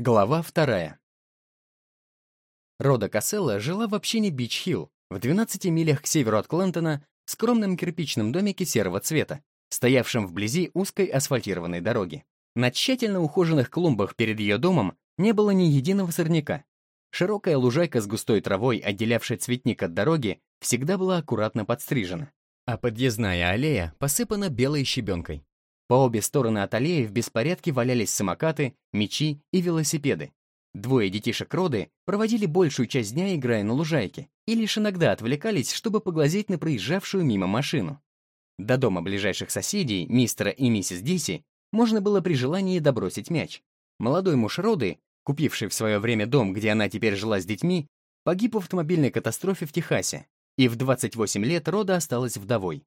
Глава вторая. Рода Касселла жила в общине Бич-Хилл, в 12 милях к северу от Клентона, в скромном кирпичном домике серого цвета, стоявшем вблизи узкой асфальтированной дороги. На тщательно ухоженных клумбах перед ее домом не было ни единого сорняка. Широкая лужайка с густой травой, отделявшей цветник от дороги, всегда была аккуратно подстрижена, а подъездная аллея посыпана белой щебенкой. По обе стороны от аллеи в беспорядке валялись самокаты, мечи и велосипеды. Двое детишек Роды проводили большую часть дня, играя на лужайке, и лишь иногда отвлекались, чтобы поглазеть на проезжавшую мимо машину. До дома ближайших соседей, мистера и миссис Диси, можно было при желании добросить мяч. Молодой муж Роды, купивший в свое время дом, где она теперь жила с детьми, погиб в автомобильной катастрофе в Техасе, и в 28 лет Рода осталась вдовой.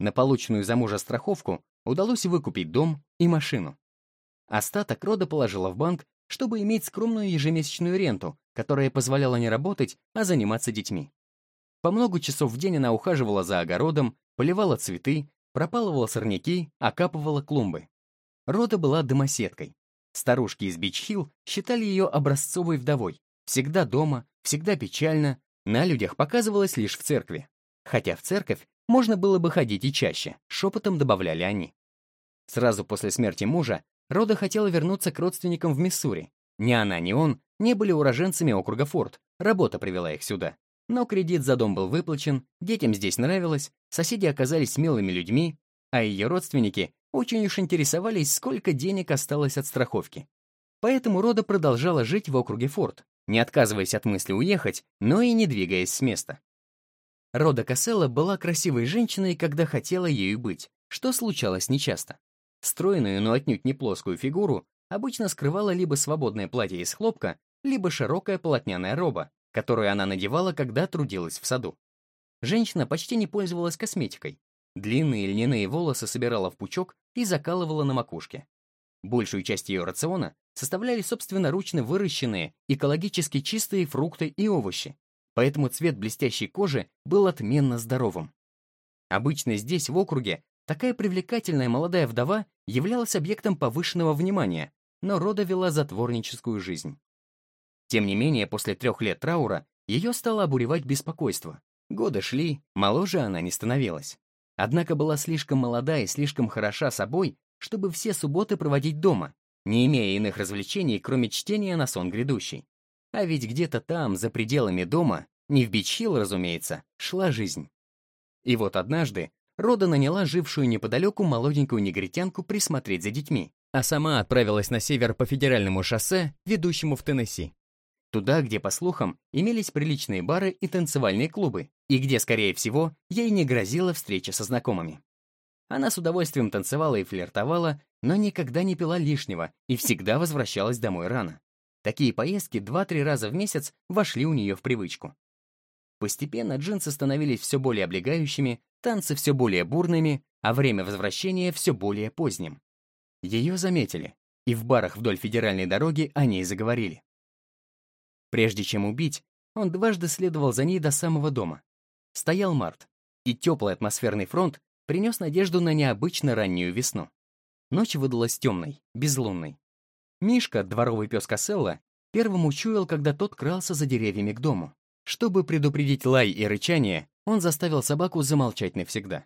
На полученную за мужа страховку удалось выкупить дом и машину. Остаток рода положила в банк, чтобы иметь скромную ежемесячную ренту, которая позволяла не работать, а заниматься детьми. По много часов в день она ухаживала за огородом, поливала цветы, пропалывала сорняки, окапывала клумбы. Рода была домоседкой. Старушки из Бичхилл считали ее образцовой вдовой. Всегда дома, всегда печально, на людях показывалась лишь в церкви. Хотя в церковь можно было бы ходить и чаще, шепотом добавляли они. Сразу после смерти мужа Рода хотела вернуться к родственникам в Миссури. Ни она, ни он не были уроженцами округа Форд, работа привела их сюда. Но кредит за дом был выплачен, детям здесь нравилось, соседи оказались смелыми людьми, а ее родственники очень уж интересовались, сколько денег осталось от страховки. Поэтому Рода продолжала жить в округе Форд, не отказываясь от мысли уехать, но и не двигаясь с места. Рода Касселла была красивой женщиной, когда хотела ею быть, что случалось нечасто. Стройную, но отнюдь не плоскую фигуру обычно скрывала либо свободное платье из хлопка, либо широкая полотняная роба, которую она надевала, когда трудилась в саду. Женщина почти не пользовалась косметикой. Длинные льняные волосы собирала в пучок и закалывала на макушке. Большую часть ее рациона составляли собственноручно выращенные, экологически чистые фрукты и овощи, поэтому цвет блестящей кожи был отменно здоровым. Обычно здесь, в округе, такая привлекательная молодая вдова являлась объектом повышенного внимания, но Рода вела затворническую жизнь. Тем не менее, после трех лет траура ее стало обуревать беспокойство. Годы шли, моложе она не становилась. Однако была слишком молода и слишком хороша собой, чтобы все субботы проводить дома, не имея иных развлечений, кроме чтения на сон грядущий. А ведь где-то там, за пределами дома, не в Бичхилл, разумеется, шла жизнь. И вот однажды Рода наняла жившую неподалеку молоденькую негритянку присмотреть за детьми, а сама отправилась на север по федеральному шоссе, ведущему в Теннесси. Туда, где, по слухам, имелись приличные бары и танцевальные клубы, и где, скорее всего, ей не грозила встреча со знакомыми. Она с удовольствием танцевала и флиртовала, но никогда не пила лишнего и всегда возвращалась домой рано. Такие поездки два-три раза в месяц вошли у нее в привычку. Постепенно джинсы становились все более облегающими, танцы все более бурными, а время возвращения все более поздним. Ее заметили, и в барах вдоль федеральной дороги о ней заговорили. Прежде чем убить, он дважды следовал за ней до самого дома. Стоял март, и теплый атмосферный фронт принес надежду на необычно раннюю весну. Ночь выдалась темной, безлунной. Мишка, дворовый пес Касселла, первым учуял, когда тот крался за деревьями к дому. Чтобы предупредить лай и рычание, он заставил собаку замолчать навсегда.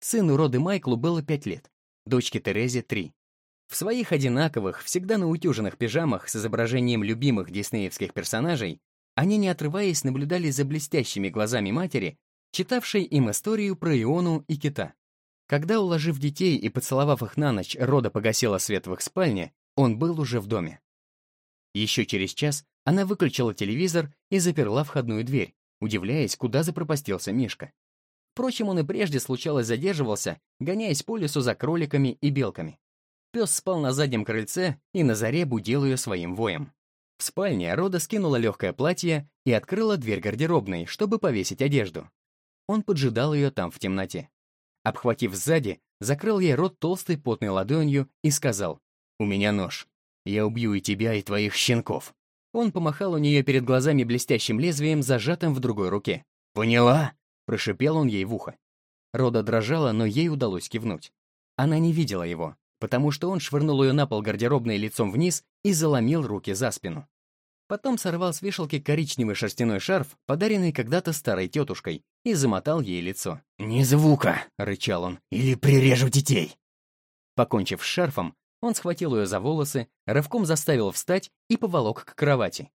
Сыну роды Майклу было пять лет, дочке Терезе — три. В своих одинаковых, всегда наутюженных пижамах с изображением любимых диснеевских персонажей они, не отрываясь, наблюдали за блестящими глазами матери, читавшей им историю про Иону и кита. Когда, уложив детей и поцеловав их на ночь, Рода погасила свет в их спальне, он был уже в доме. Еще через час она выключила телевизор и заперла входную дверь, удивляясь, куда запропастился Мишка. Впрочем, он и прежде случалось задерживался, гоняясь по лесу за кроликами и белками. Пес спал на заднем крыльце и на заре будил ее своим воем. В спальне Рода скинула легкое платье и открыла дверь гардеробной, чтобы повесить одежду. Он поджидал ее там в темноте. Обхватив сзади, закрыл ей рот толстой потной ладонью и сказал, «У меня нож. Я убью и тебя, и твоих щенков». Он помахал у нее перед глазами блестящим лезвием, зажатым в другой руке. «Поняла?» — прошипел он ей в ухо. Рода дрожала, но ей удалось кивнуть. Она не видела его, потому что он швырнул ее на пол гардеробной лицом вниз и заломил руки за спину. Потом сорвал с вешалки коричневый шерстяной шарф, подаренный когда-то старой тетушкой, и замотал ей лицо. «Не звука!» — рычал он. «Или прирежу детей!» Покончив с шарфом, он схватил ее за волосы, рывком заставил встать и поволок к кровати.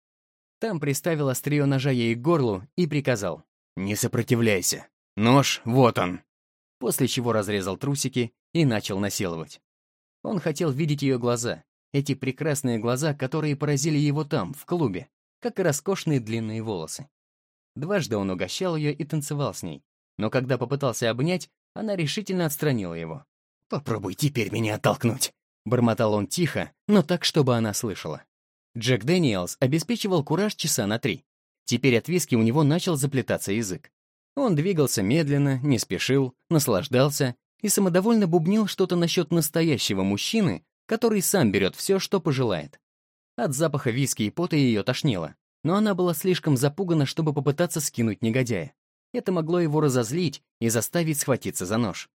Там приставил острие ножа ей к горлу и приказал. «Не сопротивляйся. Нож, вот он!» После чего разрезал трусики и начал насиловать. Он хотел видеть ее глаза, эти прекрасные глаза, которые поразили его там, в клубе, как и роскошные длинные волосы. Дважды он угощал ее и танцевал с ней, но когда попытался обнять, она решительно отстранила его. «Попробуй теперь меня оттолкнуть!» Бормотал он тихо, но так, чтобы она слышала. Джек Дэниелс обеспечивал кураж часа на три. Теперь от виски у него начал заплетаться язык. Он двигался медленно, не спешил, наслаждался и самодовольно бубнил что-то насчет настоящего мужчины, который сам берет все, что пожелает. От запаха виски и пота ее тошнило, но она была слишком запугана, чтобы попытаться скинуть негодяя. Это могло его разозлить и заставить схватиться за нож.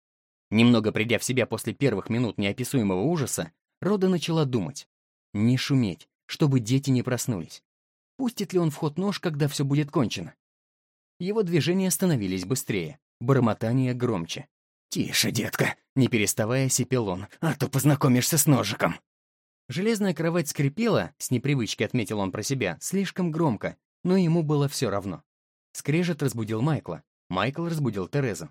Немного придя в себя после первых минут неописуемого ужаса, Рода начала думать. Не шуметь, чтобы дети не проснулись. Пустит ли он в ход нож, когда все будет кончено? Его движения становились быстрее, бормотание громче. «Тише, детка!» — не переставая сипел он. «А то познакомишься с ножиком!» Железная кровать скрипела, с непривычки отметил он про себя, слишком громко, но ему было все равно. Скрежет разбудил Майкла. Майкл разбудил Терезу.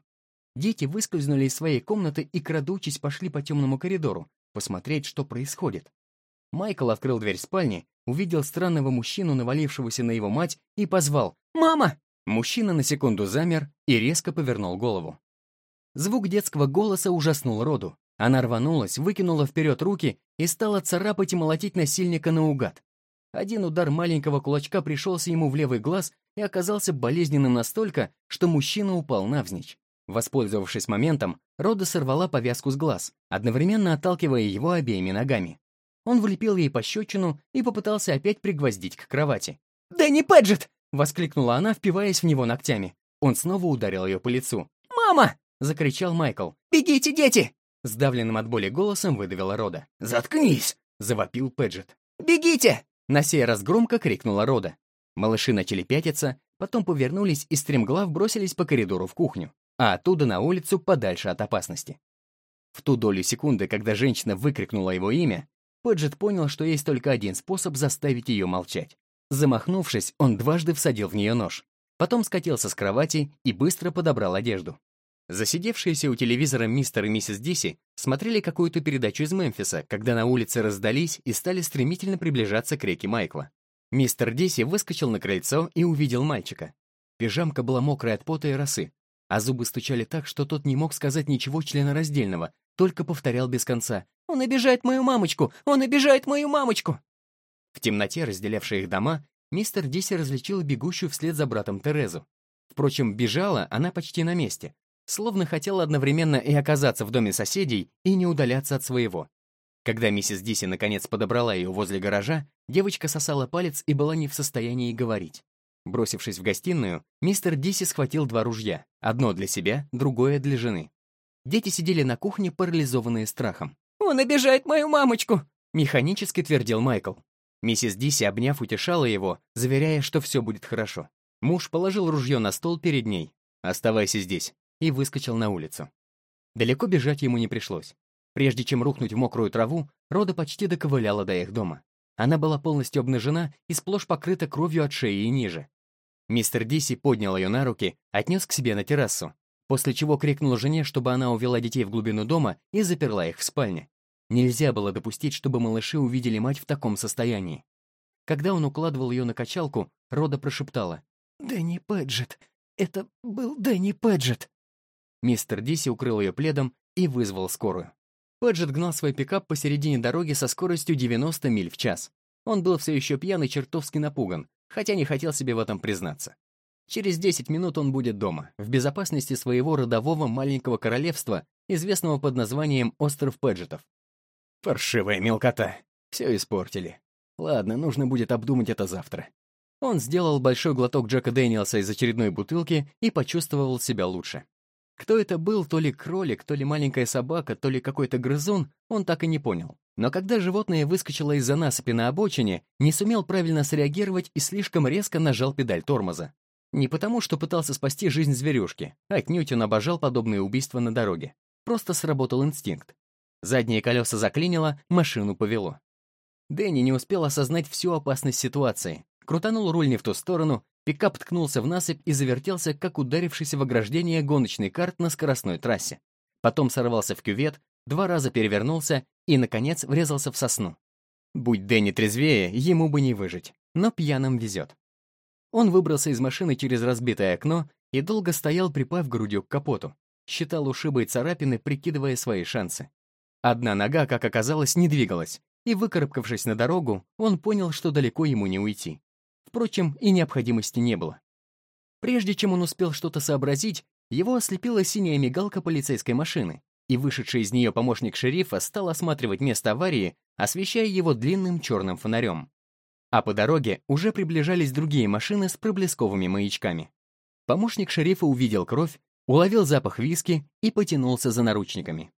Дети выскользнули из своей комнаты и, крадучись, пошли по темному коридору, посмотреть, что происходит. Майкл открыл дверь спальни, увидел странного мужчину, навалившегося на его мать, и позвал «Мама!». Мужчина на секунду замер и резко повернул голову. Звук детского голоса ужаснул Роду. Она рванулась, выкинула вперед руки и стала царапать и молотить насильника наугад. Один удар маленького кулачка пришелся ему в левый глаз и оказался болезненным настолько, что мужчина упал навзничь. Воспользовавшись моментом, Рода сорвала повязку с глаз, одновременно отталкивая его обеими ногами. Он влепил ей пощечину и попытался опять пригвоздить к кровати. «Дэнни Пэджет!» — воскликнула она, впиваясь в него ногтями. Он снова ударил ее по лицу. «Мама!» закричал Майкл. «Бегите, дети!» Сдавленным от боли голосом выдавила Рода. «Заткнись!» — завопил Пэджет. «Бегите!» — на сей раз громко крикнула Рода. Малыши начали пятиться, потом повернулись и стремглав бросились по коридору в кухню, а оттуда на улицу подальше от опасности. В ту долю секунды, когда женщина выкрикнула его имя, Пэджет понял, что есть только один способ заставить ее молчать. Замахнувшись, он дважды всадил в нее нож. Потом скатился с кровати и быстро подобрал одежду. Засидевшиеся у телевизора мистер и миссис Диси смотрели какую-то передачу из Мемфиса, когда на улице раздались и стали стремительно приближаться к реке Майкла. Мистер Диси выскочил на крыльцо и увидел мальчика. Пижамка была мокрая от пота и росы, а зубы стучали так, что тот не мог сказать ничего членораздельного, только повторял без конца «Он обижает мою мамочку! Он обижает мою мамочку!» В темноте, разделявшей их дома, мистер Диси различил бегущую вслед за братом Терезу. Впрочем, бежала она почти на месте, словно хотела одновременно и оказаться в доме соседей, и не удаляться от своего. Когда миссис Диси наконец подобрала ее возле гаража, девочка сосала палец и была не в состоянии говорить. Бросившись в гостиную, мистер Диси схватил два ружья, одно для себя, другое для жены. Дети сидели на кухне, парализованные страхом. «Он обижает мою мамочку!» — механически твердил Майкл. Миссис Диси, обняв, утешала его, заверяя, что все будет хорошо. Муж положил ружье на стол перед ней. «Оставайся здесь и выскочил на улицу. Далеко бежать ему не пришлось. Прежде чем рухнуть в мокрую траву, Рода почти доковыляла до их дома. Она была полностью обнажена и сплошь покрыта кровью от шеи и ниже. Мистер Диси поднял ее на руки, отнес к себе на террасу, после чего крикнул жене, чтобы она увела детей в глубину дома и заперла их в спальне. Нельзя было допустить, чтобы малыши увидели мать в таком состоянии. Когда он укладывал ее на качалку, Рода прошептала. «Дэнни Пэджет! Это был Дэнни Пэджет!» Мистер Диси укрыл ее пледом и вызвал скорую. Пэджет гнал свой пикап посередине дороги со скоростью 90 миль в час. Он был все еще пьян и чертовски напуган, хотя не хотел себе в этом признаться. Через 10 минут он будет дома, в безопасности своего родового маленького королевства, известного под названием Остров Пэджетов. Паршивая мелкота. Все испортили. Ладно, нужно будет обдумать это завтра. Он сделал большой глоток Джека Дэниелса из очередной бутылки и почувствовал себя лучше. Кто это был, то ли кролик, то ли маленькая собака, то ли какой-то грызун, он так и не понял. Но когда животное выскочило из-за насыпи на обочине, не сумел правильно среагировать и слишком резко нажал педаль тормоза. Не потому, что пытался спасти жизнь зверюшки, отнюдь он обожал подобные убийства на дороге. Просто сработал инстинкт. Задние колеса заклинило, машину повело. Дэнни не успел осознать всю опасность ситуации. Крутанул руль не в ту сторону, пикап ткнулся в насыпь и завертелся, как ударившийся в ограждение гоночный карт на скоростной трассе. Потом сорвался в кювет, два раза перевернулся и, наконец, врезался в сосну. Будь Дэнни трезвее, ему бы не выжить, но пьяным везет. Он выбрался из машины через разбитое окно и долго стоял, припав грудью к капоту. Считал ушибы и царапины, прикидывая свои шансы. Одна нога, как оказалось, не двигалась, и, выкарабкавшись на дорогу, он понял, что далеко ему не уйти. Впрочем, и необходимости не было. Прежде чем он успел что-то сообразить, его ослепила синяя мигалка полицейской машины, и вышедший из нее помощник шерифа стал осматривать место аварии, освещая его длинным черным фонарем. А по дороге уже приближались другие машины с проблесковыми маячками. Помощник шерифа увидел кровь, уловил запах виски и потянулся за наручниками.